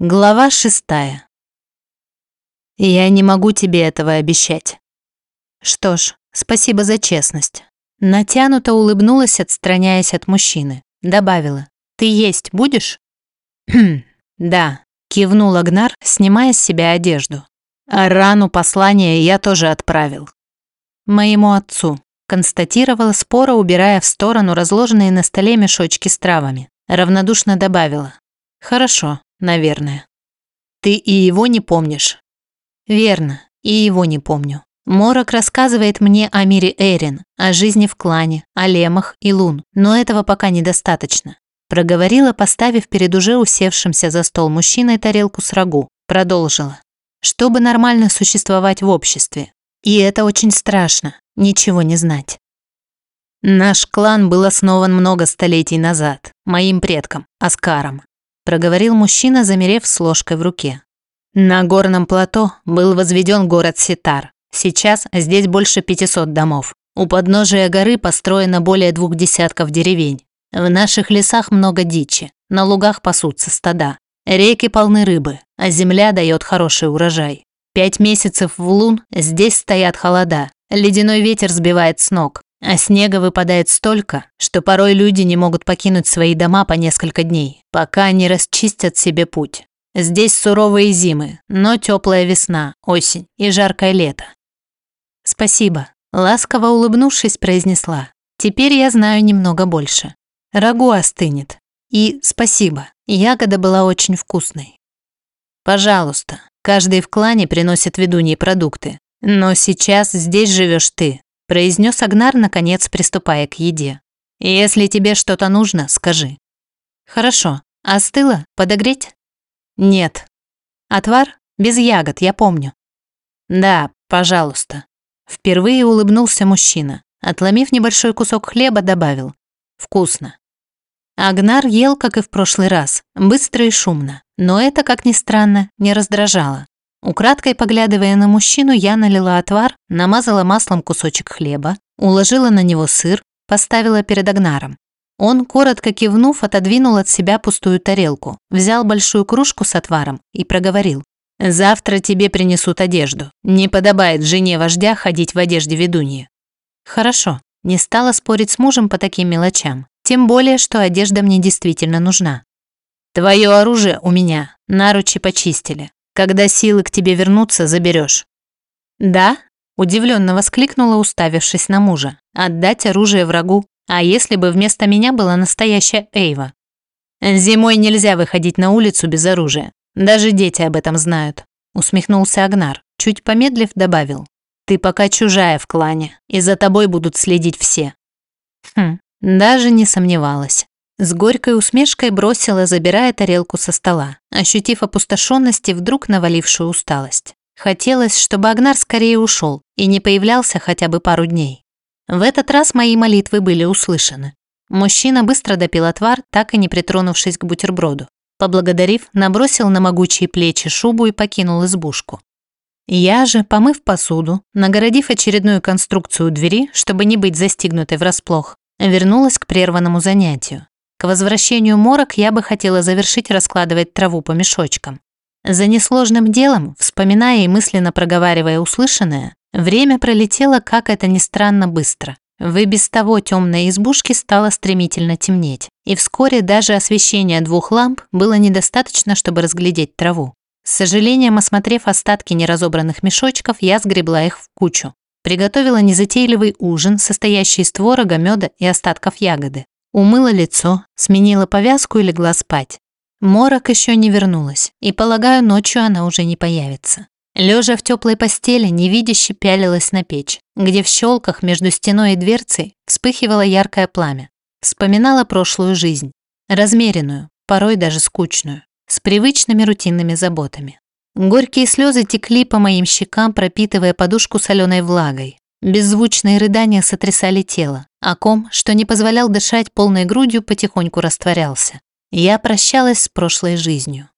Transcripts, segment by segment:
Глава шестая. Я не могу тебе этого обещать. Что ж, спасибо за честность. Натянуто улыбнулась, отстраняясь от мужчины. Добавила. Ты есть будешь? Да. Кивнул Агнар, снимая с себя одежду. А рану послание я тоже отправил. Моему отцу. Констатировала спора, убирая в сторону разложенные на столе мешочки с травами. Равнодушно добавила. Хорошо, наверное. Ты и его не помнишь? Верно, и его не помню. Морок рассказывает мне о мире Эрин, о жизни в клане, о лемах и лун, но этого пока недостаточно. Проговорила, поставив перед уже усевшимся за стол мужчиной тарелку с рагу. Продолжила. Чтобы нормально существовать в обществе. И это очень страшно, ничего не знать. Наш клан был основан много столетий назад, моим предком, Аскаром проговорил мужчина, замерев с ложкой в руке. На горном плато был возведен город Ситар. Сейчас здесь больше 500 домов. У подножия горы построено более двух десятков деревень. В наших лесах много дичи, на лугах пасутся стада. Реки полны рыбы, а земля дает хороший урожай. Пять месяцев в лун здесь стоят холода, ледяной ветер сбивает с ног, а снега выпадает столько, что порой люди не могут покинуть свои дома по несколько дней, пока не расчистят себе путь. Здесь суровые зимы, но теплая весна, осень и жаркое лето. Спасибо, ласково улыбнувшись, произнесла. Теперь я знаю немного больше. Рагу остынет. И спасибо, ягода была очень вкусной. Пожалуйста, каждый в клане приносит ведуньи продукты. Но сейчас здесь живешь ты, произнес Агнар, наконец приступая к еде. «Если тебе что-то нужно, скажи». «Хорошо. Остыло? Подогреть?» «Нет». «Отвар? Без ягод, я помню». «Да, пожалуйста». Впервые улыбнулся мужчина. Отломив небольшой кусок хлеба, добавил. «Вкусно». Агнар ел, как и в прошлый раз, быстро и шумно, но это, как ни странно, не раздражало. Украдкой поглядывая на мужчину, я налила отвар, намазала маслом кусочек хлеба, уложила на него сыр, поставила перед Агнаром. Он, коротко кивнув, отодвинул от себя пустую тарелку, взял большую кружку с отваром и проговорил. «Завтра тебе принесут одежду. Не подобает жене вождя ходить в одежде ведуньи». «Хорошо». Не стала спорить с мужем по таким мелочам. Тем более, что одежда мне действительно нужна. «Твое оружие у меня. Наручи почистили. Когда силы к тебе вернутся, заберешь. Да? Удивленно воскликнула, уставившись на мужа. Отдать оружие врагу. А если бы вместо меня была настоящая Эйва? Зимой нельзя выходить на улицу без оружия. Даже дети об этом знают. Усмехнулся Агнар. Чуть помедлив, добавил. Ты пока чужая в клане, и за тобой будут следить все. Хм, даже не сомневалась. С горькой усмешкой бросила, забирая тарелку со стола, ощутив опустошенность и вдруг навалившую усталость. Хотелось, чтобы Агнар скорее ушел и не появлялся хотя бы пару дней. В этот раз мои молитвы были услышаны. Мужчина быстро допил отвар, так и не притронувшись к бутерброду. Поблагодарив, набросил на могучие плечи шубу и покинул избушку. Я же, помыв посуду, нагородив очередную конструкцию двери, чтобы не быть застигнутой врасплох, вернулась к прерванному занятию. К возвращению морок я бы хотела завершить раскладывать траву по мешочкам. За несложным делом, вспоминая и мысленно проговаривая услышанное, время пролетело, как это ни странно, быстро. В и без того темной избушке стало стремительно темнеть, и вскоре даже освещение двух ламп было недостаточно, чтобы разглядеть траву. С сожалением, осмотрев остатки неразобранных мешочков, я сгребла их в кучу. Приготовила незатейливый ужин, состоящий из творога, меда и остатков ягоды. Умыла лицо, сменила повязку и легла спать. Морок еще не вернулась, и, полагаю, ночью она уже не появится. Лежа в теплой постели, невидяще пялилась на печь, где в щелках между стеной и дверцей вспыхивало яркое пламя. Вспоминала прошлую жизнь, размеренную, порой даже скучную, с привычными рутинными заботами. Горькие слезы текли по моим щекам, пропитывая подушку соленой влагой. Беззвучные рыдания сотрясали тело, а ком, что не позволял дышать полной грудью, потихоньку растворялся. Я прощалась с прошлой жизнью.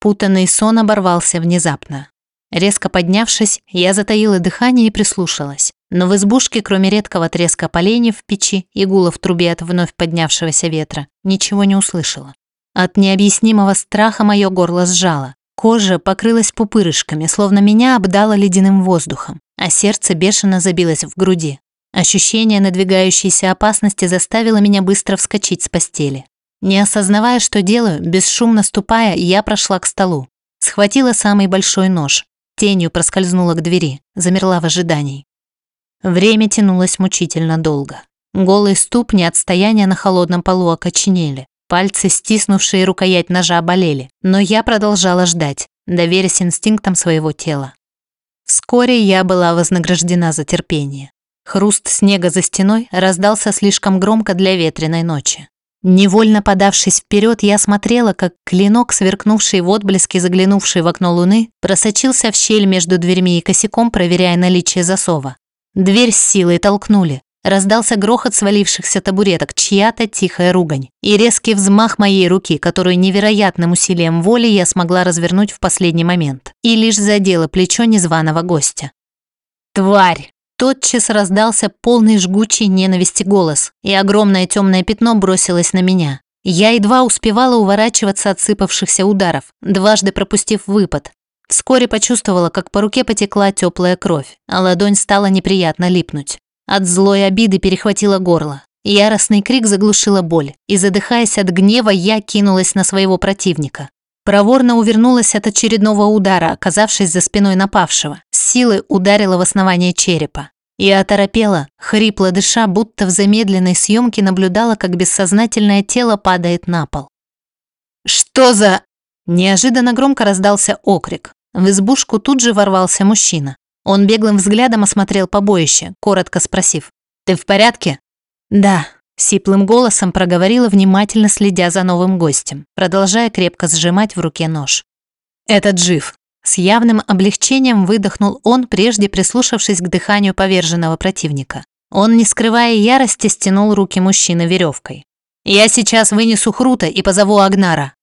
Путанный сон оборвался внезапно. Резко поднявшись, я затаила дыхание и прислушалась. Но в избушке, кроме редкого треска поленьев в печи и гула в трубе от вновь поднявшегося ветра, ничего не услышала. От необъяснимого страха мое горло сжало. Кожа покрылась пупырышками, словно меня обдало ледяным воздухом, а сердце бешено забилось в груди. Ощущение надвигающейся опасности заставило меня быстро вскочить с постели. Не осознавая, что делаю, бесшумно ступая, я прошла к столу. Схватила самый большой нож. Тенью проскользнула к двери, замерла в ожидании. Время тянулось мучительно долго. Голые ступни от стояния на холодном полу окоченели. Пальцы, стиснувшие рукоять ножа, болели. Но я продолжала ждать, доверясь инстинктам своего тела. Вскоре я была вознаграждена за терпение. Хруст снега за стеной раздался слишком громко для ветреной ночи. Невольно подавшись вперед, я смотрела, как клинок, сверкнувший в отблеске, заглянувший в окно луны, просочился в щель между дверьми и косяком, проверяя наличие засова. Дверь с силой толкнули. Раздался грохот свалившихся табуреток, чья-то тихая ругань. И резкий взмах моей руки, которую невероятным усилием воли я смогла развернуть в последний момент. И лишь задела плечо незваного гостя. «Тварь!» Тотчас раздался полный жгучей ненависти голос, и огромное темное пятно бросилось на меня. Я едва успевала уворачиваться от сыпавшихся ударов, дважды пропустив выпад. Вскоре почувствовала, как по руке потекла теплая кровь, а ладонь стала неприятно липнуть. От злой обиды перехватило горло. Яростный крик заглушила боль, и, задыхаясь от гнева, я кинулась на своего противника. Проворно увернулась от очередного удара, оказавшись за спиной напавшего. С силой ударила в основание черепа. И оторопела, хрипло дыша, будто в замедленной съемке наблюдала, как бессознательное тело падает на пол. «Что за...» Неожиданно громко раздался окрик. В избушку тут же ворвался мужчина. Он беглым взглядом осмотрел побоище, коротко спросив. «Ты в порядке?» «Да», Сиплым голосом проговорила, внимательно следя за новым гостем, продолжая крепко сжимать в руке нож. «Этот жив». С явным облегчением выдохнул он, прежде прислушавшись к дыханию поверженного противника. Он, не скрывая ярости, стянул руки мужчины веревкой. «Я сейчас вынесу Хрута и позову Агнара».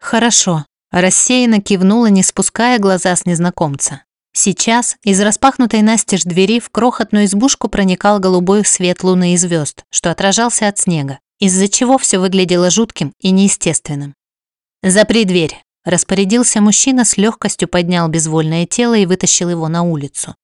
«Хорошо», – рассеянно кивнула, не спуская глаза с незнакомца. Сейчас из распахнутой настежь двери в крохотную избушку проникал голубой свет луны и звезд, что отражался от снега, из-за чего все выглядело жутким и неестественным. «Запри дверь», – распорядился мужчина, с легкостью поднял безвольное тело и вытащил его на улицу.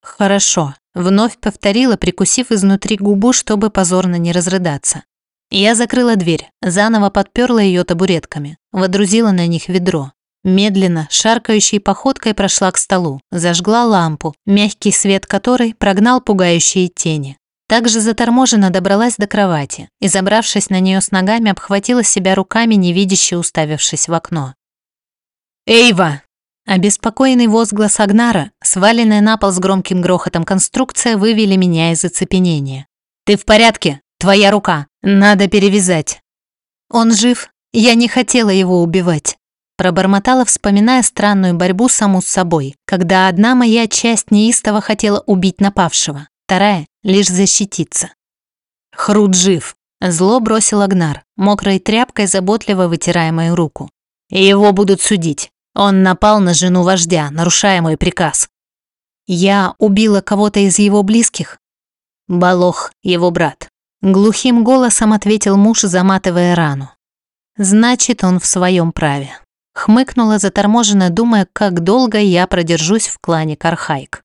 «Хорошо», – вновь повторила, прикусив изнутри губу, чтобы позорно не разрыдаться. Я закрыла дверь, заново подперла ее табуретками, водрузила на них ведро, Медленно, шаркающей походкой прошла к столу, зажгла лампу, мягкий свет которой прогнал пугающие тени. Также заторможенно добралась до кровати и, забравшись на нее с ногами, обхватила себя руками, невидяще уставившись в окно. «Эйва!» Обеспокоенный возглас Агнара, сваленная на пол с громким грохотом конструкция, вывели меня из оцепенения. «Ты в порядке? Твоя рука. Надо перевязать». «Он жив. Я не хотела его убивать». Пробормотала, вспоминая странную борьбу саму с собой, когда одна моя часть неистово хотела убить напавшего, вторая — лишь защититься. Хрут жив. Зло бросил Агнар, мокрой тряпкой заботливо вытирая мою руку. Его будут судить. Он напал на жену вождя, нарушая мой приказ. Я убила кого-то из его близких? Балох, его брат. Глухим голосом ответил муж, заматывая рану. Значит, он в своем праве. Хмыкнула заторможенно, думая, как долго я продержусь в клане Кархайк.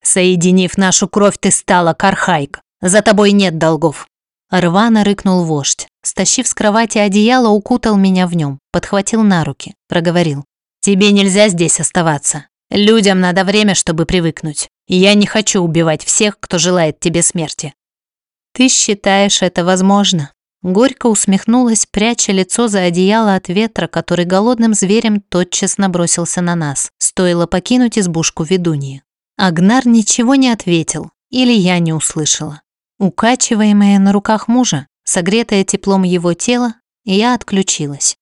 «Соединив нашу кровь, ты стала Кархайк. За тобой нет долгов». Рвано рыкнул вождь. Стащив с кровати одеяло, укутал меня в нем, подхватил на руки, проговорил. «Тебе нельзя здесь оставаться. Людям надо время, чтобы привыкнуть. Я не хочу убивать всех, кто желает тебе смерти». «Ты считаешь это возможно?» Горько усмехнулась, пряча лицо за одеяло от ветра, который голодным зверем тотчас набросился на нас. Стоило покинуть избушку ведуньи. Агнар ничего не ответил, или я не услышала. Укачиваемая на руках мужа, согретая теплом его тела, я отключилась.